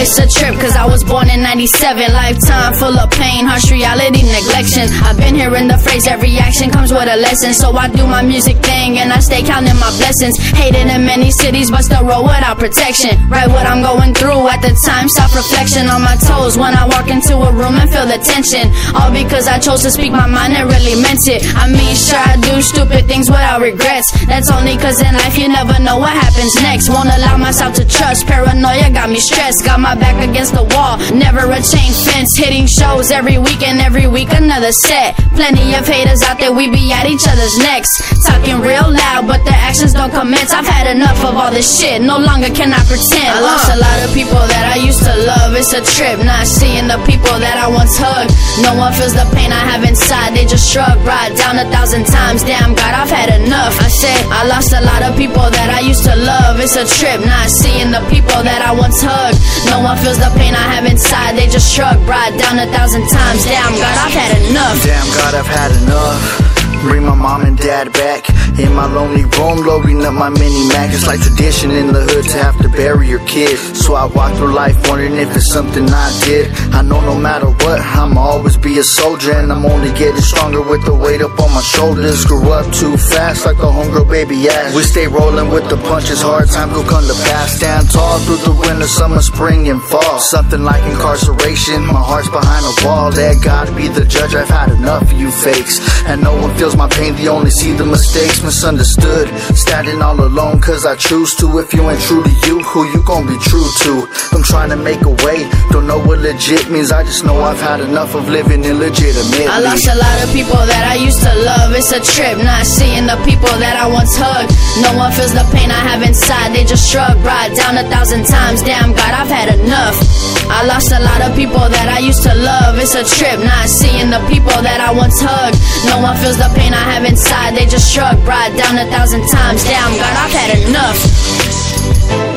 It's a trip, cause I was born in 97. Lifetime full of pain, harsh reality, neglection. I've been hearing the phrase, every action comes with a lesson. So I do my music thing and I stay counting my blessings. Hated in many cities, but still roll without protection. Right what I'm going through at the time, self reflection on my toes when I walk into a room and feel the tension. All because I chose to speak my mind and really meant it. I mean, sure, I do stupid things without regrets. That's only cause in life you never know what happens next. Won't allow myself to trust. Paranoia got me stressed. Got my back against the wall. Never a chain. Hitting shows every week and every week another set. Plenty of haters out there, we be at each other's necks. Talking real loud, but the actions don't commence. I've had enough of all this shit. No longer can I pretend. I lost a lot of people that I used to love. It's a trip not seeing the people that I once hugged. No one feels the pain I have inside. They just shrug right down a thousand times. Damn God, I've had enough. I said I lost a lot of people that I used to love. It's a trip not seeing the people that I once hugged. No one feels the pain I have inside. They just shrug right down a thousand times. Damn God, I've had enough. Damn God, I've had enough. Bring my mom and dad back in my lonely room, loading up my mini Mac. It's like tradition in the hood to have to bury your kid. So I walk through life wondering if it's something I did. I know no matter what, I'ma always be a soldier, and I'm only getting stronger with the weight up on my shoulders. Grew up too fast, like a homegirl baby ass. We stay rolling with the punches, hard times will come to pass. Stand tall through the winter, summer, spring, and fall. Something like incarceration, my heart's behind a wall. That God be the judge, I've had enough of you fakes, and no one feels my pain, they only see the mistakes misunderstood. Standing all alone, cause I choose to. If you ain't true to you, who you gon' be true to? I'm trying to make a way, don't know what legit means. I just know I've had enough of living illegitimately. I lost a lot of people that I used to love. It's a trip not seeing the people that I once hugged. No one feels the pain I have inside, they just shrug right down a thousand times. Damn God, I've had enough. I lost a lot of people that I used to love. It's a trip not seeing the people that I once hugged. No one feels the pain I have inside, they just shrug right down a thousand times. Damn God, I've had enough.